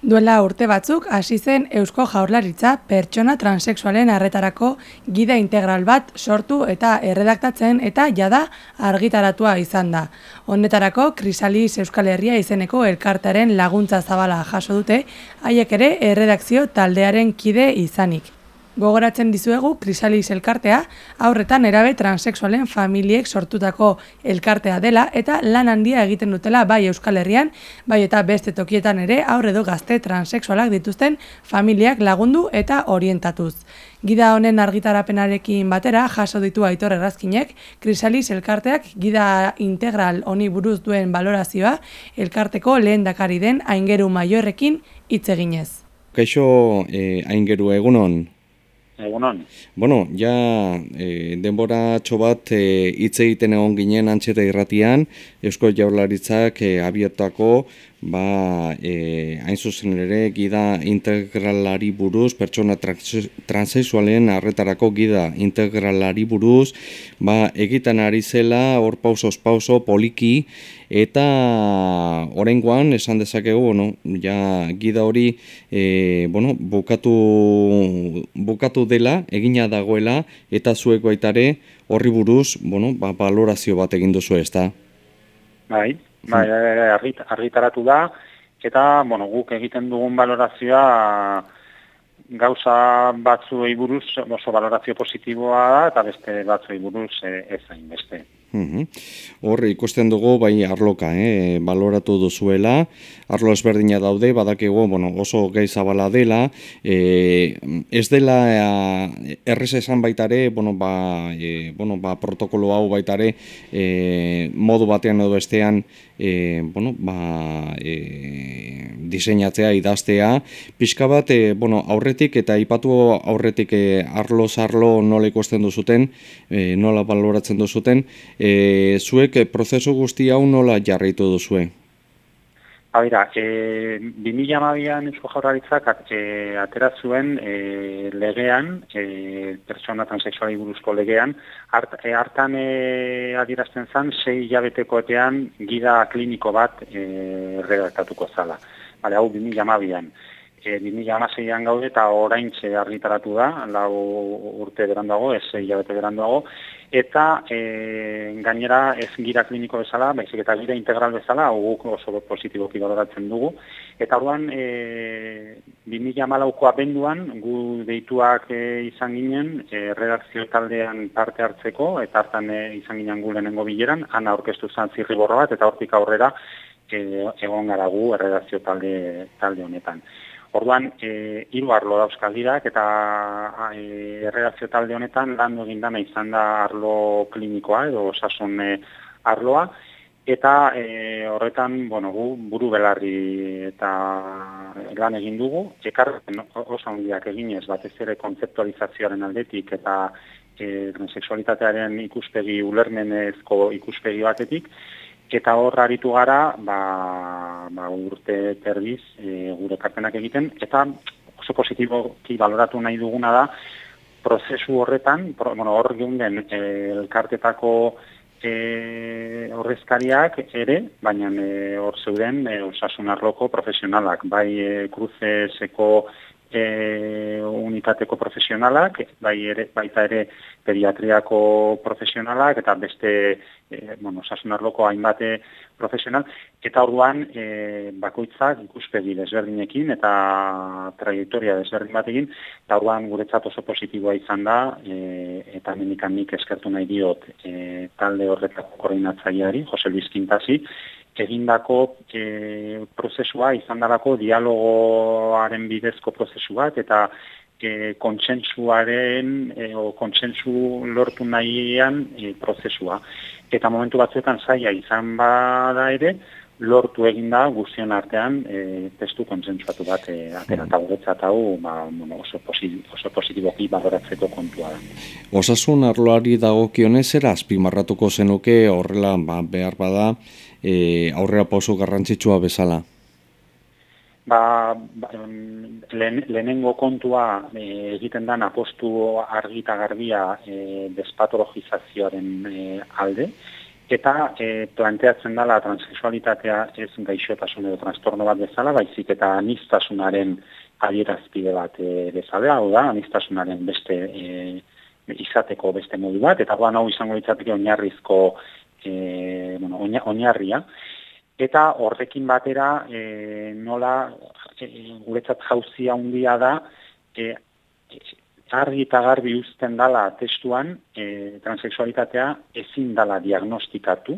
Duela urte batzuk hasi zen Eusko Jaurlaritza pertsona transexualen arretarako gida integral bat sortu eta erredaktatzen eta jada argitaratua izan da. Honetarako Krisalis Euskal Herria izeneko elkartaren laguntza zabala jaso dute, haiek ere erredakzio taldearen kide izanik. Gogoratzen dizuegu Krisalis elkartea aurretan erabe transexualen familiek sortutako elkartea dela eta lan handia egiten dutela bai Euskal Herrian, bai eta beste tokietan ere aurre du gazte transexualak dituzten familiak lagundu eta orientatuz. Gida honen argitarapenarekin batera jaso ditu Aitor Errazkinek, Krisalis elkarteak gida integral honi buruz duen balorazioa elkarteko lehen dakari den aingeru maiorrekin hitz eginez. Kaixo, eh, aingeru egunon, Egunon. Bueno, ja e, denbora bat e, hitz egiten egon ginen antxeta irratian, Eusko Jaurlaritzak e, abiotako ba, e, hain zuzen ere gida integralari buruz, pertsona transexualen arretarako gida integralari buruz, ba, egiten ari zela, hor pauso pauso, poliki, eta orengoan esan dezakegu, bueno, ja gida hori e, bueno, bukatu, bukatu dela, egina dagoela, eta zuek baitare horri buruz, bueno, ba, valorazio bat egin duzu ez da? Bai, bai, argitaratu da, eta, bueno, guk egiten dugun valorazioa gauza batzuei buruz, oso valorazio positiboa da, eta beste batzuei buruz eh, ez zain Hor, ikusten dugu, bai, arloka, eh, baloratu duzuela, arlo ezberdina daude, badakigu, bueno, oso gai zabala dela, eh, ez dela eh, errez esan baitare, bueno, ba, eh, bueno, ba, protokolo hau baitare, eh, modu batean edo bestean, eh, bueno, ba, eh, diseinatzea, idaztea, pixka bat, eh, bueno, aurretik eta ipatu aurretik eh, arlo zarlo nola ikusten duzuten, eh, nola baloratzen duzuten, e, zuek e, prozesu guzti hau nola jarraitu duzue? Habira, e, 2008an Eusko Jaurlaritzak e, atera zuen e, legean, e, persona transexuali buruzko legean, hart, e, hartan e, adierazten zan, sei jabeteko etean gida kliniko bat e, redaktatuko zala. Bale, hau 2008an. E, 2008an gaude eta orain argitaratu da, lau urte berandago, ez sei jabete berandago, eta e, gainera ez gira kliniko bezala, baizik eta gira integral bezala, guk oso positiboki baloratzen dugu. Eta orduan, e, 2000 malauko abenduan, gu deituak e, izan ginen, e, redakzio taldean parte hartzeko, eta hartan e, izan ginen gu lehenengo bileran, ana orkestu zan zirri bat, eta hortik aurrera, e, egon gara gu redakzio talde, talde honetan. Orduan, e, hiru arlo dauzkal dirak eta e, erredazio talde honetan lan egin dana izan da arlo klinikoa edo osasun e, arloa. Eta e, horretan, bueno, gu buru belarri eta lan egin dugu, ekar oso handiak eginez batez ere kontzeptualizazioaren aldetik eta e, sexualitatearen ikuspegi ulermenezko ikuspegi batetik, eta hor aritu gara ba, ba urte terdiz e, gure kartenak egiten. Eta oso positiboki baloratu nahi duguna da prozesu horretan pro, bueno, hor den e, elkartetako e, horrezkariak ere, baina e, hor zeuden e, osasun arloko profesionalak, bai e, kruzeseko e, unitateko profesionalak, bai ere, baita ere pediatriako profesionalak, eta beste, e, bueno, sasunarloko hainbate profesional, eta orduan e, bakoitzak ikuspegi desberdinekin eta trajektoria desberdin batekin, eta orduan guretzat oso positiboa izan da, e, eta menikan nik eskertu nahi diot e, talde horretako koordinatzaileari, Jose Luis Quintasi, egindako e, prozesua izan dalako dialogoaren bidezko prozesu bat eta e, kontsentsuaren e, o kontsentsu lortu nahian e, prozesua. Eta momentu batzuetan zaila izan bada ere, lortu egin da guztion artean e, testu kontsentsuatu bat e, atera eta guretzat hau ba, bueno, oso, positibo, oso positiboki baloratzeko kontua da. Osasun arloari dagokionez era azpimarratuko zenuke horrela ba, behar bada e, aurrera pauso garrantzitsua bezala? Ba, ba lehenengo kontua e, egiten dan apostu argita garbia e, despatologizazioaren e, alde, eta e, planteatzen dela transexualitatea ez gaixotasun edo trastorno bat bezala, baizik eta anistasunaren adierazpide bat e, bezala, hau da, anistasunaren beste e, izateko beste modu bat, eta hau izango ditzateke oinarrizko e, bueno, oinarria, eta horrekin batera e, nola e, guretzat jauzia handia da e, argi eta garbi uzten dala testuan e, transexualitatea ezin dala diagnostikatu,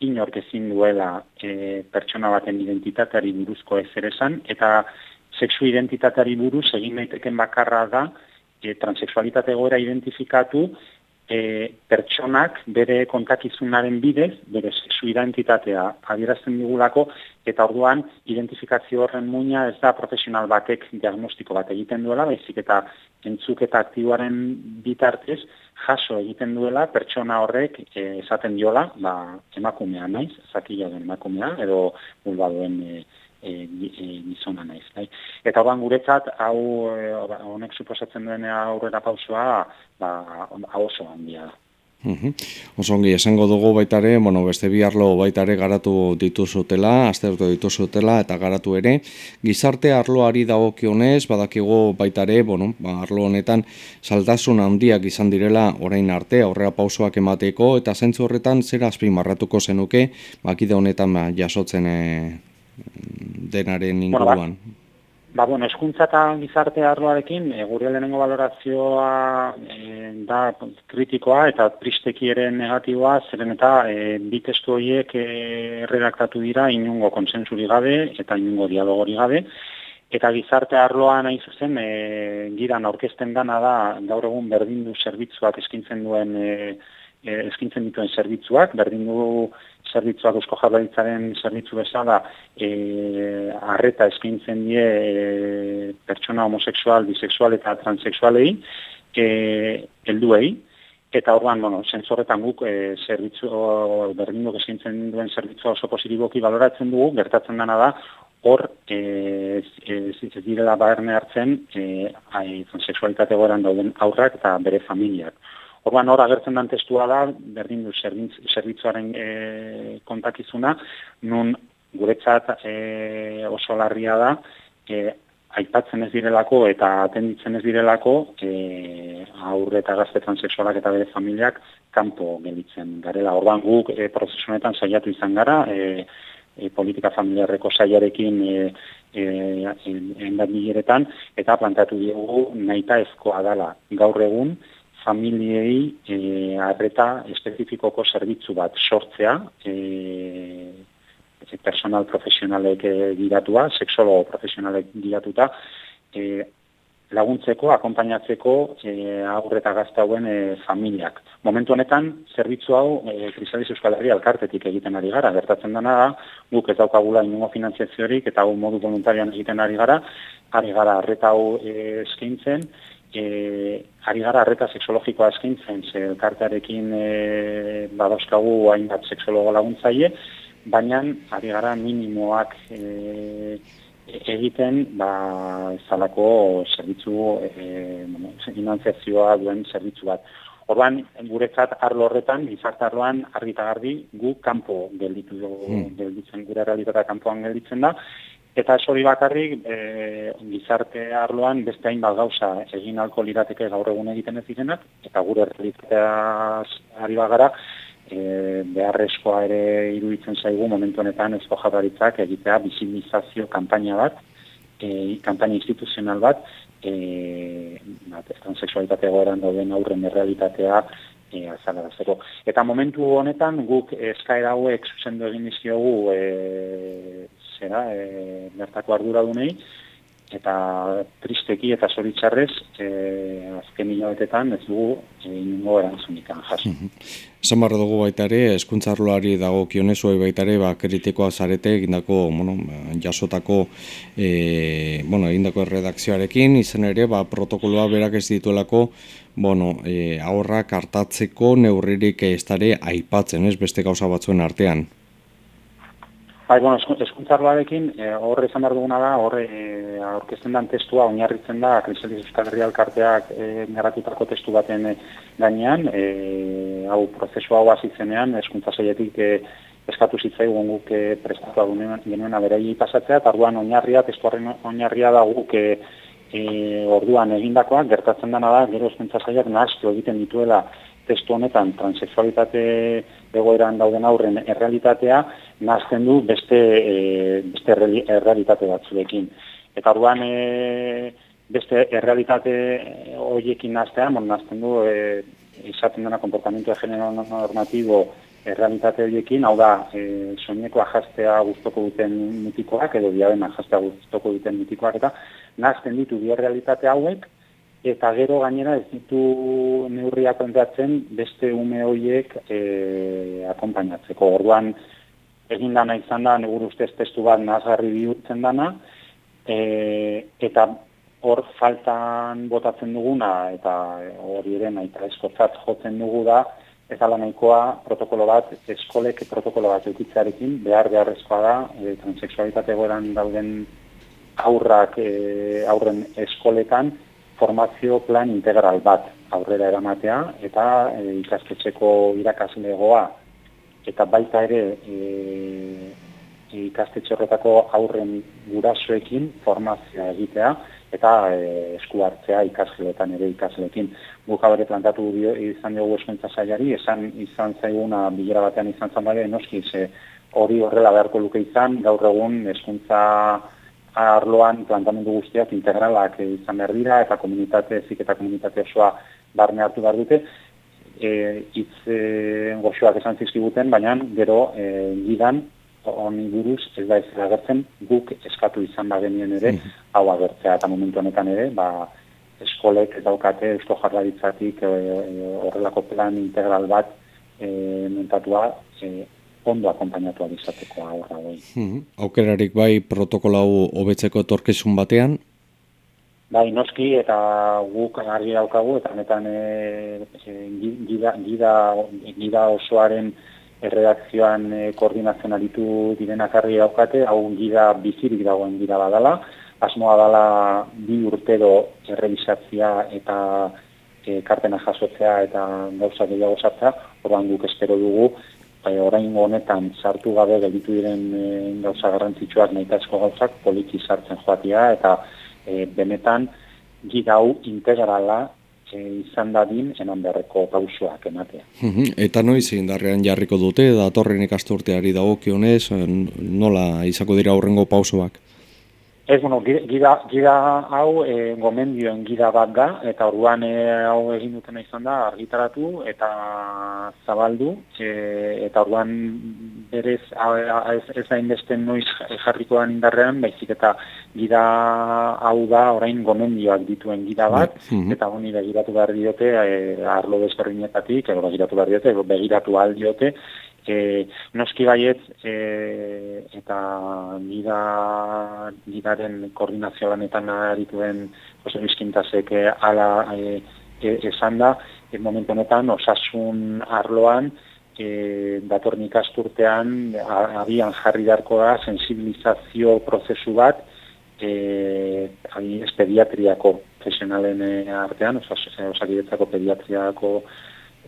inork ezin duela e, pertsona baten identitateari buruzko ez ere eta sexu identitateari buruz egin daiteken bakarra da e, transexualitate goera identifikatu e, pertsonak bere kontakizunaren bidez, bere sexu identitatea adierazten digulako, eta orduan identifikazio horren muina ez da profesional batek diagnostiko bat egiten duela, baizik eta entzuk eta aktiboaren bitartez jaso egiten duela pertsona horrek e, esaten diola, ba, emakumea naiz, zakila den emakumea, edo bulbaduen e, e, e, gizona naiz. Bai? Eta horan guretzat, hau e, honek suposatzen duen aurrera pausua, ba, oso handia da. Uhum. Osongi, esango dugu baitare, bueno, beste bi arlo baitare garatu dituzutela, aztertu dituzutela eta garatu ere. Gizarte arloari dagokionez, badakigu baitare, bueno, ba, arlo honetan saltasun handiak izan direla orain arte, aurrera pausoak emateko, eta zentzu horretan zera azpimarratuko zenuke, bakide honetan ba, jasotzen e, denaren inguruan. ba, bueno, eskuntza eta gizarte arloarekin, e, gure lehenengo valorazioa e, da kritikoa eta tristeki ere negatiboa, zeren eta e, bitestu horiek e, erredaktatu dira inungo konsensuri gabe eta inungo dialogori gabe, Eta gizarte arloa nahi zuzen, e, giran aurkezten dana da, gaur egun berdindu zerbitzuak eskintzen duen e, e, eskintzen dituen zerbitzuak, berdin du zerbitzuak eusko jarlaritzaren zerbitzu bezala e, arreta eskintzen die e, pertsona homosexual, bisexual eta transexualei e, helduei. Eta orduan, bueno, zentzorretan guk e, zerbitzu berdin du eskintzen duen zerbitzua oso positiboki baloratzen dugu, gertatzen dena da hor e, e, direla barne hartzen e, ai, transexualitate goran dauden aurrak eta bere familiak. Orban hor agertzen dan testua da, berdin du zerbitzuaren e, kontakizuna, nun guretzat e, oso larria da, e, aipatzen ez direlako eta atenditzen ez direlako e, aurre eta gazte transexualak eta bere familiak kanpo gelditzen garela. Orban guk e, prozesunetan saiatu izan gara, e, e, politika familiarreko saiarekin e, e, en, eta plantatu dugu naita ezkoa dala gaur egun, familiei e, arreta espezifikoko zerbitzu bat sortzea, e, personal profesionalek giratua, seksologo profesionalek giratuta, e, laguntzeko, akompainatzeko e, aurreta gaztauen e, familiak. Momentu honetan, zerbitzu hau e, Krisaliz Euskal Herria alkartetik egiten ari gara, gertatzen dena da, guk ez daukagula inungo finantziaziorik eta hau modu voluntarian egiten ari gara, ari gara arreta hau e, eskaintzen, e, ari gara arreta seksologikoa eskintzen, ze elkartearekin e, badauskagu hainbat seksologo laguntzaile, baina ari gara minimoak e, egiten ba, zalako zerbitzu e, bueno, duen zerbitzu bat. Orban, guretzat arlo horretan, gizarte arloan, argita gardi, gu kanpo gelditu hmm. gelditzen, gure realitatea kanpoan gelditzen da, Eta hori bakarrik, e, gizarte arloan beste hainbat gauza egin alko lirateke gaur egun egiten ez direnak, eta gure errealitatea ari bagara, e, beharrezkoa ere iruditzen zaigu momentu honetan ezko jabaritzak egitea bizibilizazio kanpaina bat, e, kanpaina instituzional bat, e, bat, transexualitate goeran dauden aurren errealitatea e, azala da Eta momentu honetan guk eskaera hauek zuzendu egin iziogu e, zera, e, bertako ardura dunei, eta tristeki eta zoritzarrez, e, azken hilabetetan ez dugu e, inungo erantzunikan jaso. Esan barra dugu baita ere, eskuntzarloari dago kionezuei baita ere, ba, kritikoa zarete, egindako, bueno, jasotako, e, bueno, egindako redakzioarekin, izan ere, ba, protokoloa berak ez dituelako, bueno, e, aurrak hartatzeko neurririk ez dare aipatzen, ez, beste gauza batzuen artean. Bai, bueno, eskuntzarloarekin, e, horre izan behar duguna da, horre e, aurkezten den testua, oinarritzen da, Kristelis Euskal Herria Alkarteak e, testu baten e, gainean, e, hau prozesu hau azitzenean, eskuntza zeietik e, eskatu zitzaigun guk e, prestatua genuen aberei pasatzea, eta arduan oinarria, testuaren oinarria da guk e, e, orduan egindakoak, gertatzen dena da, gero eskuntza zeiak nahaztu egiten dituela testu honetan transexualitate egoeran dauden aurren errealitatea nazten du beste, e, beste errealitate batzuekin. Eta orduan e, beste errealitate horiekin naztea, mon nazten du e, izaten dena komportamentu genero normatibo errealitate horiekin, hau da, e, soineko ajastea guztoko duten mitikoak, edo diaben ajastea guztoko duten mitikoak, eta nazten ditu bi realitate hauek, eta gero gainera ez ditu neurriak ontatzen beste ume horiek e, akompainatzeko. Orduan, egin dana izan da, negur ustez testu bat nazarri bihurtzen dana, e, eta hor faltan botatzen duguna, eta hori eren, eta eskotzat jotzen dugu da, ez ala nahikoa protokolo bat, eskolek protokolo bat eukitzarekin, behar beharrezkoa da, e, transexualitate goeran dauden aurrak, e, aurren eskoletan, formazio plan integral bat aurrera eramatea eta e, ikastetxeko irakaslegoa eta baita ere e, ikastetxe horretako aurren gurasoekin formazioa egitea eta e, esku hartzea ikasleetan ere ikasleekin. Guk abere plantatu izan dugu eskuntza zaiari, esan izan zaiguna bilera batean izan zan bale, noski hori horrela beharko luke izan, gaur egun eskuntza arloan plantamendu guztiak integralak izan behar dira eta komunitate ezik eta komunitate osoa barne hartu behar dute e, itz e, goxoak esan zizkibuten, baina gero e, gidan honi buruz ez da ez agertzen guk eskatu izan bagenien ere mm. hau agertzea eta momentu honetan ere ba, eskolek daukate eusko jarraritzatik e, e, horrelako plan integral bat e, mentatua e, ondo akompainatu izateko aurra goi. Hmm. Aukerarik bai protokolau hobetzeko etorkizun batean? Bai, noski eta guk argi daukagu eta netan e, e, gida, gida, gida osoaren erredakzioan e, koordinatzen aritu direnak argi daukate, hau gida bizirik dagoen gida badala, asmoa dala bi urtero errebizatzia eta e, kartena jasotzea eta gauza gehiago sartzea, orban guk espero dugu bai, orain honetan sartu gabe gelditu diren e, gauza garrantzitsuak nahitazko gauzak poliki sartzen joatia eta e, benetan gida hau integrala e, izan dadin enan beharreko pausuak ematea. Eta noiz indarrean jarriko dute, datorren ikasturteari dagokionez, nola izako dira aurrengo pausoak? Ez, bueno, gida, gida hau e, gomendioen gida bat da, eta orduan e, hau egin dutena izan da, argitaratu eta zabaldu, e, eta orduan berez ez, ez hain beste noiz jarrikoan indarrean, baizik eta gida hau da orain gomendioak dituen gida bat, mm eta honi begiratu behar diote, e, arlo desberdinetatik, edo begiratu behar diote, begiratu aldiote, e, noski baiet e, eta gida, gidaren koordinazio lanetan arituen Jose e, ala e, e, esan da, e, momentu honetan osasun arloan e, datornik asturtean abian jarri darko da sensibilizazio prozesu bat e, ez pediatriako profesionalen artean, osakidetzako pediatriako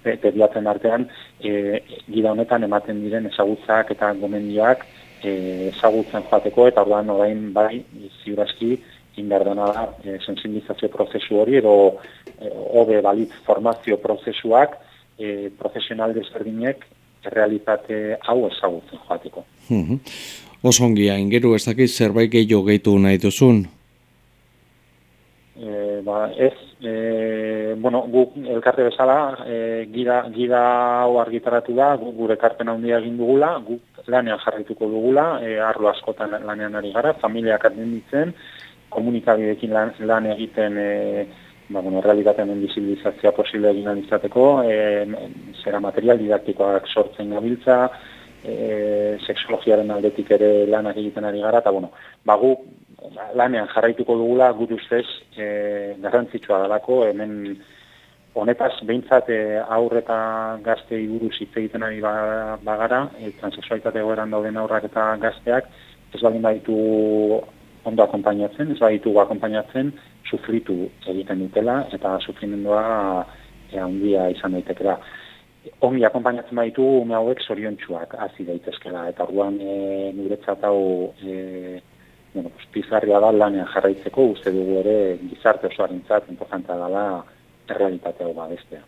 pediatzen artean, e, gida honetan ematen diren ezagutzak eta gomendioak e, ezagutzen joateko, eta orduan orain bai, ziurazki, indar da, e, sensibilizazio prozesu hori, edo e, hobe balitz formazio prozesuak e, profesional desberdinek realitate hau ezagutzen joateko. Mm -hmm. Oso ongia, ingeru ez dakit zerbait gehiago gehitu nahi duzun? E, ba, ez, e, bueno, guk elkarte bezala e, gida, gida hau argitaratu da, guk gure karpen handia egin dugula, guk lanean jarrituko dugula, e, arlo askotan lanean ari gara, familiak atenditzen, komunikabidekin lan, lan egiten e, ba, bueno, realitatean endizibilizazioa posible egin alizateko, e, zera material didaktikoak sortzen gabiltza, e, seksologiaren aldetik ere lanak egiten ari gara, eta bueno, ba, guk lanean jarraituko dugula gut ustez e, garrantzitsua dalako hemen honetaz behintzat e, aur eta gazte buruz hitz egiten ari ba, bagara, e, transexualitate goeran dauden aurrak eta gazteak, ez baldin baditu ondo akompainatzen, ez baditu akompainatzen, sufritu egiten dutela, eta sufrimendua e, handia izan daitekera. Ongi akompainatzen baditu, ume hauek soriontsuak hasi daitezkela, eta orduan e, niretzat hau e, bueno, pues, pizarria da lanean jarraitzeko, uste dugu ere gizarte osoarentzat importantea dela errealitatea ba bestea.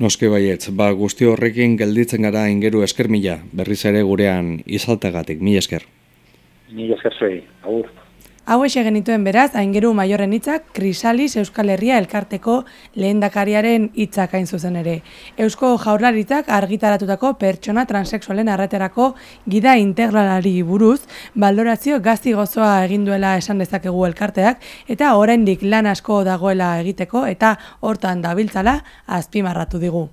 Noske baietz, ba guzti horrekin gelditzen gara ingeru esker mila, berriz ere gurean izaltagatik, mi esker. Mi esker zuei, agur. Hau genituen beraz, aingeru maiorren hitzak Krisalis Euskal Herria elkarteko lehendakariaren hitzak hain zuzen ere. Eusko jaurlaritzak argitaratutako pertsona transexualen arreterako gida integralari buruz, balorazio gazti gozoa egin duela esan dezakegu elkarteak, eta oraindik lan asko dagoela egiteko eta hortan dabiltzala azpimarratu digu.